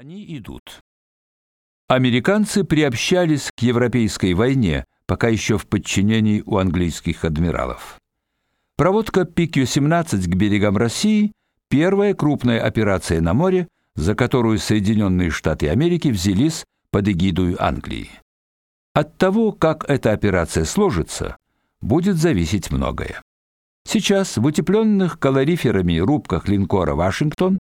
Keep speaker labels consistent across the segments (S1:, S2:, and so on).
S1: Они идут. Американцы приобщались к европейской войне, пока еще в подчинении у английских адмиралов. Проводка PQ-17 к берегам России первая крупная операция на море, за которую Соединенные Штаты Америки взялись под эгидой Англии. От того, как эта операция сложится, будет зависеть многое. Сейчас в утепленных калориферами рубках линкора Вашингтон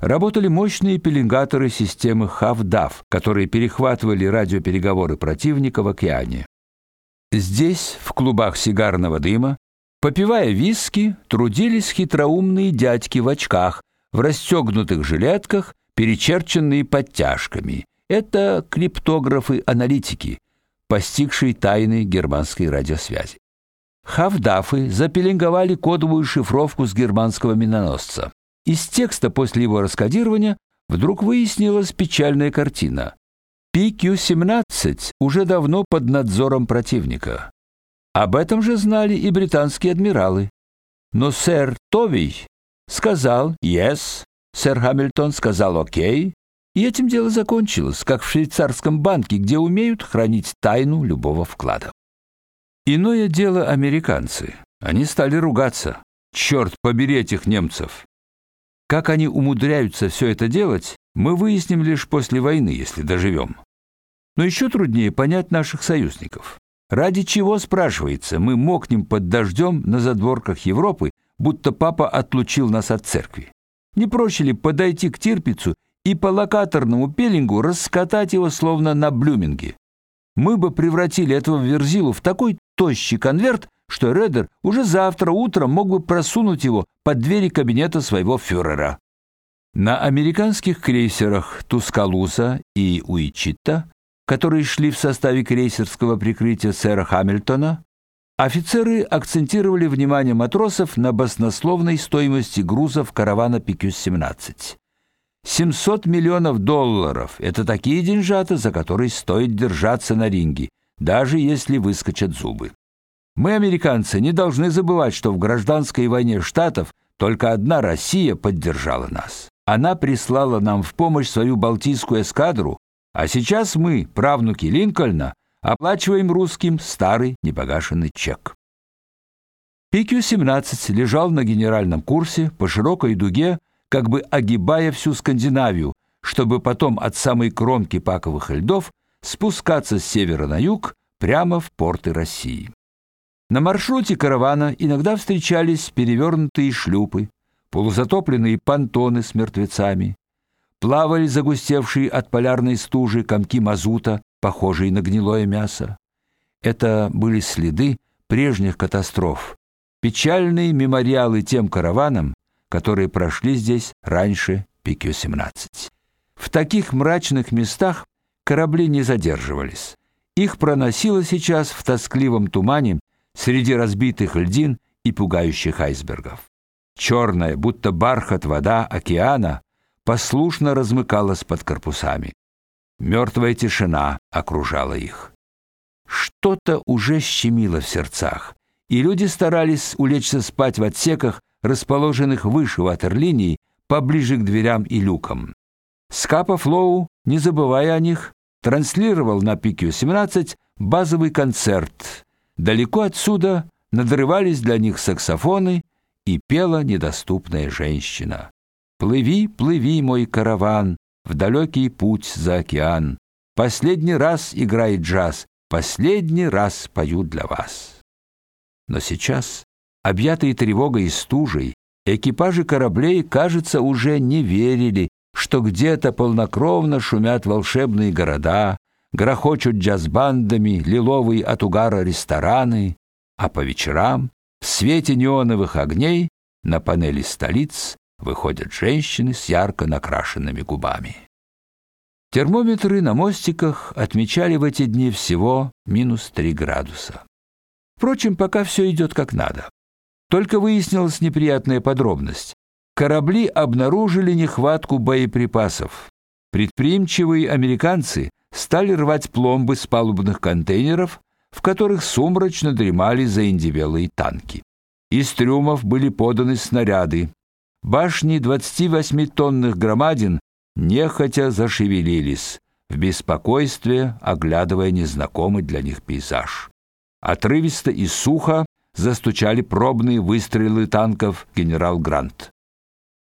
S1: работали мощные пеленгаторы системы Хавдав, которые перехватывали радиопереговоры противника в океане. Здесь, в клубах сигарного дыма, попивая виски, трудились хитроумные дядьки в очках, в расстегнутых жилетках, перечерченные подтяжками. Это криптографы-аналитики, постигшие тайны германской радиосвязи. Хавдафы запеленговали кодовую шифровку с германского миноносца. Из текста после его раскодирования вдруг выяснилась печальная картина. PQ-17 уже давно под надзором противника. Об этом же знали и британские адмиралы. Но сэр Товий сказал «yes», сэр Хамильтон сказал «окей», и этим дело закончилось, как в швейцарском банке, где умеют хранить тайну любого вклада. Иное дело американцы. Они стали ругаться. Черт побери этих немцев. Как они умудряются все это делать, мы выясним лишь после войны, если доживем. Но еще труднее понять наших союзников. Ради чего, спрашивается, мы мокнем под дождем на задворках Европы, будто папа отлучил нас от церкви? Не проще ли подойти к Тирпицу и по локаторному пелингу раскатать его словно на блюминге? Мы бы превратили этого верзилу в такой тощий конверт, что Редер уже завтра утром мог бы просунуть его под двери кабинета своего фюрера. На американских крейсерах Тускалуза и Уичита которые шли в составе крейсерского прикрытия сэра Хамильтона, офицеры акцентировали внимание матросов на баснословной стоимости грузов каравана PQ-17. 700 миллионов долларов это такие деньжата, за которые стоит держаться на ринге, даже если выскочат зубы. Мы, американцы, не должны забывать, что в гражданской войне штатов только одна Россия поддержала нас. Она прислала нам в помощь свою Балтийскую эскадру, а сейчас мы, правнуки Линкольна, оплачиваем русским старый непогашенный чек. PQ-17 лежал на генеральном курсе по широкой дуге, как бы огибая всю Скандинавию, чтобы потом от самой кромки паковых льдов спускаться с севера на юг прямо в порты России. На маршруте каравана иногда встречались перевернутые шлюпы, полузатопленные понтоны с мертвецами, плавали загустевшие от полярной стужи комки мазута, похожие на гнилое мясо. Это были следы прежних катастроф, печальные мемориалы тем караванам, которые прошли здесь раньше PQ-17. В таких мрачных местах корабли не задерживались. Их проносило сейчас в тоскливом тумане среди разбитых льдин и пугающих айсбергов. Черная, будто бархат вода океана послушно размыкалась под корпусами. Мертвая тишина окружала их. Что-то уже щемило в сердцах, и люди старались улечься спать в отсеках, расположенных выше ватерлинии, поближе к дверям и люкам. Скапа Флоу, не забывая о них, транслировал на PQ-17 базовый концерт. Далеко отсюда надрывались для них саксофоны и пела недоступная женщина. Плыви, плыви, мой караван, в далекий путь за океан. Последний раз играет джаз, последний раз пою для вас. Но сейчас, объятые тревогой и стужей, экипажи кораблей, кажется, уже не верили, что где-то полнокровно шумят волшебные города, грохочут джаз-бандами лиловые от угара рестораны, а по вечерам в свете неоновых огней на панели столиц выходят женщины с ярко накрашенными губами. Термометры на мостиках отмечали в эти дни всего минус три градуса. Впрочем, пока все идет как надо. Только выяснилась неприятная подробность. Корабли обнаружили нехватку боеприпасов. Предприимчивые американцы стали рвать пломбы с палубных контейнеров, в которых сумрачно дремали заиндевелые танки. Из трюмов были поданы снаряды, Башни 28-тонных громадин нехотя зашевелились, в беспокойстве оглядывая незнакомый для них пейзаж. Отрывисто и сухо застучали пробные выстрелы танков генерал Грант.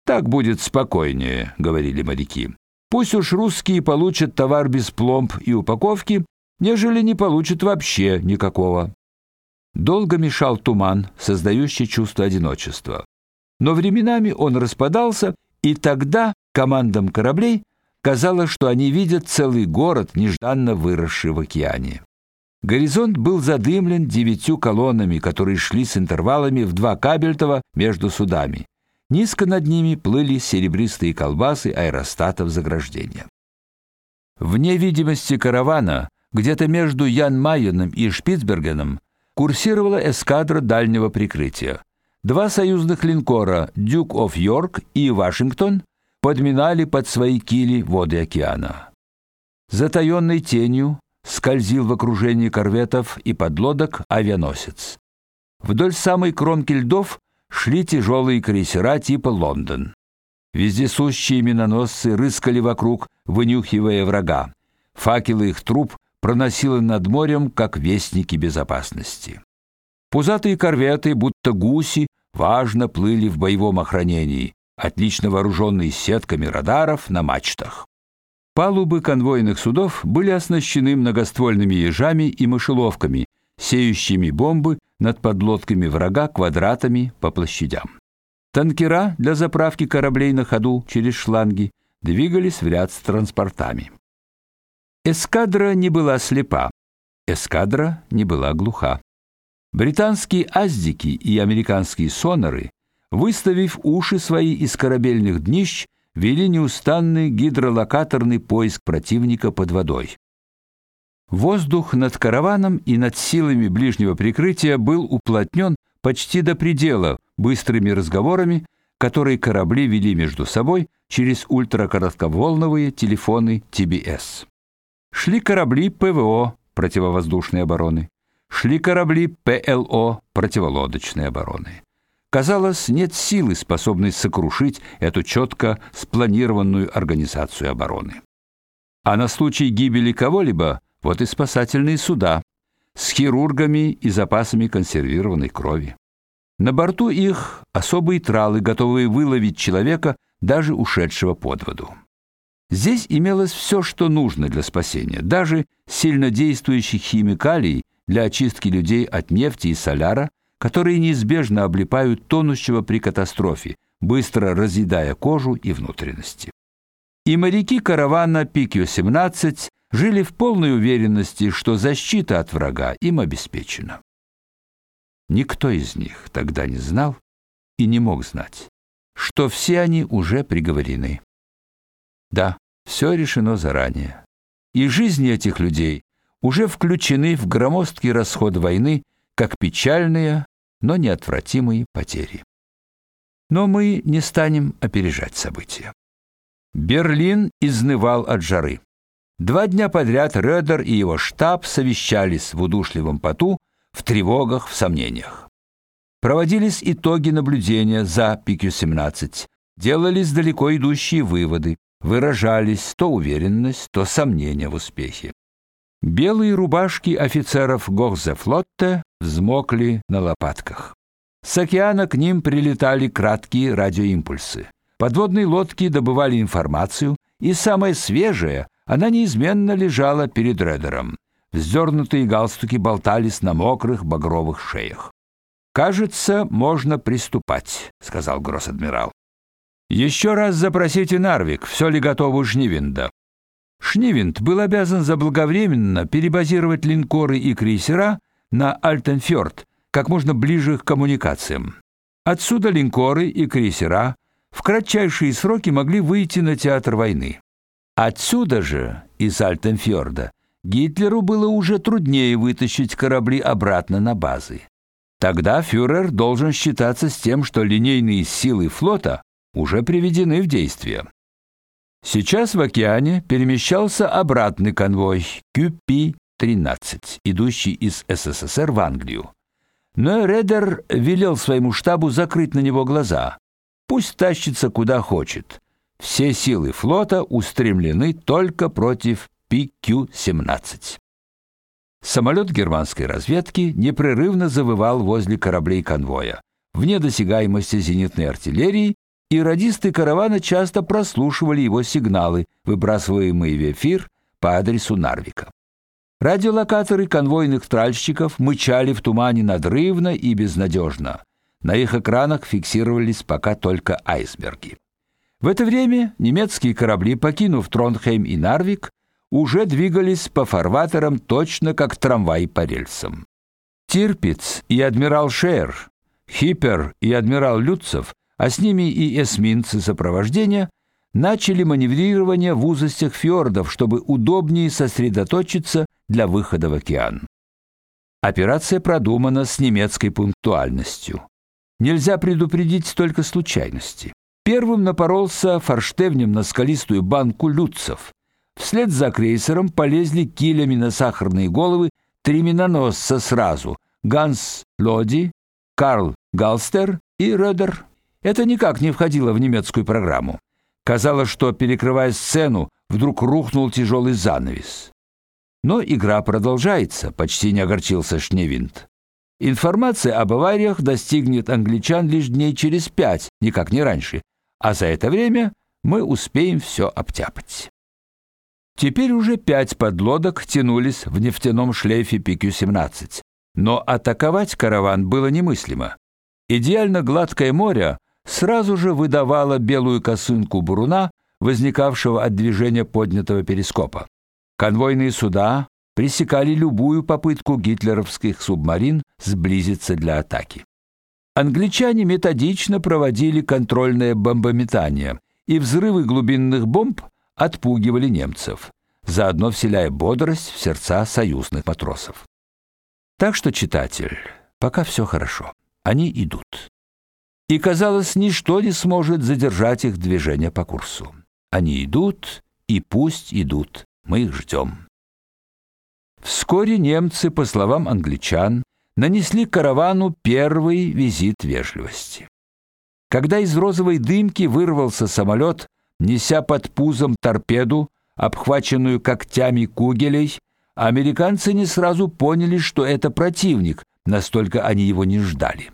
S1: Так будет спокойнее, говорили моряки. Пусть уж русские получат товар без пломб и упаковки, нежели не получат вообще никакого. Долго мешал туман, создающий чувство одиночества. Но временами он распадался, и тогда командам кораблей казалось, что они видят целый город, нежданно выросший в океане. Горизонт был задымлен девятью колоннами, которые шли с интервалами в два кабельтова между судами. Низко над ними плыли серебристые колбасы аэростатов заграждения. Вне видимости каравана, где-то между Ян-Майеном и Шпицбергеном, курсировала эскадра дальнего прикрытия. Два союзных линкора Duke of York и Вашингтон подминали под свои кили воды океана. Затаённой тенью скользил в окружении корветов и подлодок авианосец. Вдоль самой кромки льдов шли тяжелые крейсера типа Лондон. Вездесущие миноносцы рыскали вокруг, вынюхивая врага. Факелы их труб проносило над морем, как вестники безопасности. Пузатые корветы, будто гуси, важно плыли в боевом охранении, отлично вооруженные сетками радаров на мачтах. Палубы конвойных судов были оснащены многоствольными ежами и мышеловками, сеющими бомбы над подлодками врага квадратами по площадям. Танкера для заправки кораблей на ходу через шланги двигались в ряд с транспортами. Эскадра не была слепа. Эскадра не была глуха. Британские аздики и американские сонары, выставив уши свои из корабельных днищ, вели неустанный гидролокаторный поиск противника под водой. Воздух над караваном и над силами ближнего прикрытия был уплотнен почти до предела быстрыми разговорами, которые корабли вели между собой через ультракоротковолновые телефоны ТБС. Шли корабли ПВО противовоздушной обороны, шли корабли ПЛО противолодочной обороны. Казалось, нет силы, способной сокрушить эту четко спланированную организацию обороны. А на случай гибели кого-либо вот и спасательные суда с хирургами и запасами консервированной крови. На борту их особые тралы, готовые выловить человека, даже ушедшего под воду. Здесь имелось все, что нужно для спасения, даже сильнодействующих химикалий для очистки людей от нефти и соляра, которые неизбежно облипают тонущего при катастрофе, быстро разъедая кожу и внутренности. И моряки каравана Пикио-17 жили в полной уверенности, что защита от врага им обеспечена. Никто из них тогда не знал и не мог знать, что все они уже приговорены. Да, все решено заранее. И жизни этих людей уже включены в громоздкий расход войны как печальные, но неотвратимые потери. Но мы не станем опережать события. Берлин изнывал от жары. Два дня подряд Рёдер и его штаб совещались в удушливом поту, в тревогах, в сомнениях. Проводились итоги наблюдения за ПК-17, делались далеко идущие выводы, выражались то уверенность, то сомнения в успехе. Белые рубашки офицеров Гохзефлотте взмокли на лопатках. С океана к ним прилетали краткие радиоимпульсы. Подводные лодки добывали информацию, и самое свежее она неизменно лежала перед Редером. Вздернутые галстуки болтались на мокрых багровых шеях. Кажется, можно приступать, сказал гросс-адмирал. Еще раз запросите Нарвик, все ли готово у Шнивинда. Шнивинд был обязан заблаговременно перебазировать линкоры и крейсера на Альтенфьорд, как можно ближе к коммуникациям. Отсюда линкоры и крейсера в кратчайшие сроки могли выйти на театр войны. Отсюда же, из Альтенфьорда, Гитлеру было уже труднее вытащить корабли обратно на базы. Тогда фюрер должен считаться с тем, что линейные силы флота уже приведены в действие. Сейчас в океане перемещался обратный конвой QP-13, идущий из СССР в Англию. Но Редер велел своему штабу закрыть на него глаза. Пусть тащится куда хочет. Все силы флота устремлены только против PQ-17. Самолет германской разведки непрерывно завывал возле кораблей конвоя, вне досягаемости зенитной артиллерии, и радисты каравана часто прослушивали его сигналы, выбрасываемые в эфир по адресу Нарвика. Радиолокаторы конвойных тральщиков мычали в тумане надрывно и безнадежно. На их экранах фиксировались пока только айсберги. В это время немецкие корабли, покинув Тронхейм и Нарвик, уже двигались по фарватерам точно как трамвай по рельсам. Тирпиц и адмирал Шер, Хиппер и адмирал Люцев, а с ними и эсминцы сопровождения начали маневрирование в узостях фьордов, чтобы удобнее сосредоточиться для выхода в океан. Операция продумана с немецкой пунктуальностью. Нельзя предупредить только случайности. Первым напоролся форштевнем на скалистую банку Люцев. Вслед за крейсером полезли килями на сахарные головы три миноносца сразу: Ганс Лоди, Карл Галстер и Рёдер. Это никак не входило в немецкую программу. Казалось, что перекрывая сцену, вдруг рухнул тяжелый занавес. Но игра продолжается, почти не огорчился Шневинт. Информация об авариях достигнет англичан лишь дней через пять, никак не раньше, а за это время мы успеем все обтяпать. Теперь уже пять подлодок тянулись в нефтяном шлейфе PQ-17, но атаковать караван было немыслимо. Идеально гладкое море сразу же выдавало белую косынку буруна, возникавшего от движения поднятого перископа. Конвойные суда пресекали любую попытку гитлеровских субмарин сблизиться для атаки. Англичане методично проводили контрольное бомбометание, и взрывы глубинных бомб отпугивали немцев, заодно вселяя бодрость в сердца союзных матросов. Так что, читатель, пока все хорошо. Они идут. И казалось, ничто не сможет задержать их движение по курсу. Они идут, и пусть идут. Мы их ждем. Вскоре немцы, по словам англичан, нанесли каравану первый визит вежливости. Когда из розовой дымки вырвался самолет, неся под пузом торпеду, обхваченную когтями кугелей, американцы не сразу поняли, что это противник, настолько они его не ждали.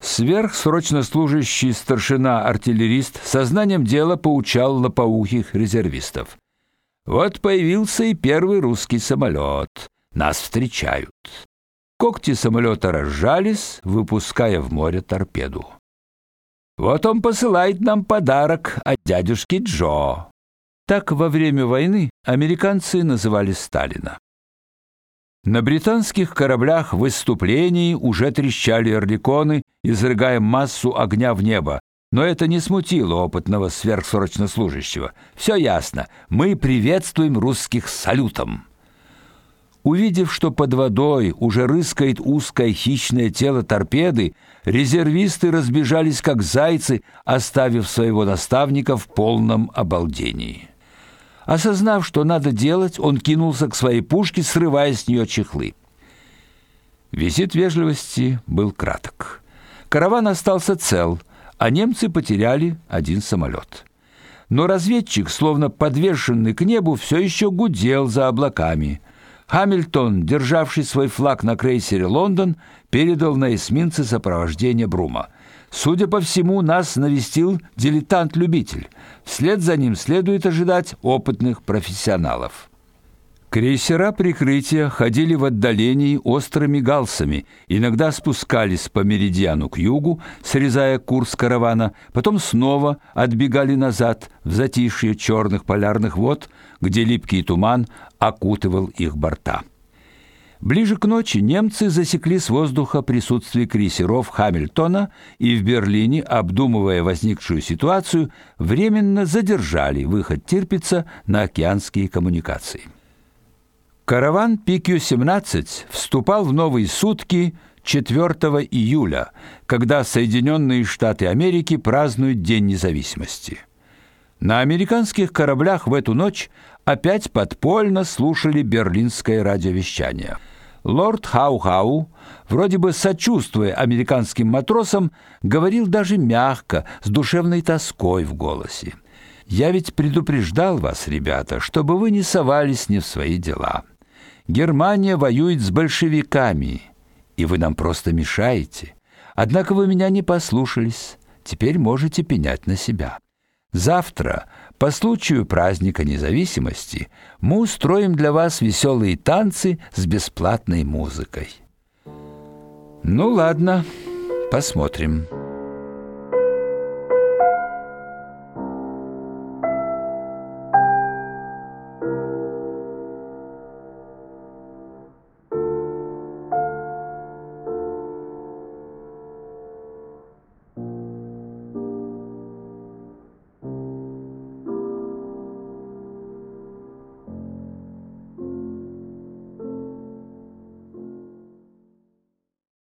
S1: Сверхсрочно служащий старшина-артиллерист сознанием дела поучал лопоухих резервистов. Вот появился и первый русский самолет. Нас встречают. Когти самолета разжались, выпуская в море торпеду. Вот он посылает нам подарок от дядюшки Джо. Так во время войны американцы называли Сталина. На британских кораблях в выступлении уже трещали орликоны, изрыгая массу огня в небо. Но это не смутило опытного сверхсрочнослужащего. Все ясно. Мы приветствуем русских салютом. Увидев, что под водой уже рыскает узкое хищное тело торпеды, резервисты разбежались как зайцы, оставив своего наставника в полном обалдении. Осознав, что надо делать, он кинулся к своей пушке, срывая с нее чехлы. Визит вежливости был краток. Караван остался цел, а немцы потеряли один самолет. Но разведчик, словно подвешенный к небу, все еще гудел за облаками. Хамильтон, державший свой флаг на крейсере Лондон, передал на эсминце сопровождение Брума. Судя по всему, нас навестил дилетант-любитель. Вслед за ним следует ожидать опытных профессионалов. Крейсера прикрытия ходили в отдалении острыми галсами, иногда спускались по меридиану к югу, срезая курс каравана, потом снова отбегали назад в затишье черных полярных вод, где липкий туман окутывал их борта. Ближе к ночи немцы засекли с воздуха присутствие крейсеров Хамильтона и в Берлине, обдумывая возникшую ситуацию, временно задержали выход Тирпица на океанские коммуникации. Караван PQ-17 вступал в новые сутки 4 июля, когда Соединенные Штаты Америки празднуют День независимости. На американских кораблях в эту ночь опять подпольно слушали берлинское радиовещание. Лорд Хау-Хау, вроде бы сочувствуя американским матросам, говорил даже мягко, с душевной тоской в голосе. Я ведь предупреждал вас, ребята, чтобы вы не совались не в свои дела. Германия воюет с большевиками, и вы нам просто мешаете. Однако вы меня не послушались. Теперь можете пенять на себя. Завтра, по случаю праздника независимости, мы устроим для вас веселые танцы с бесплатной музыкой. Ну ладно, посмотрим.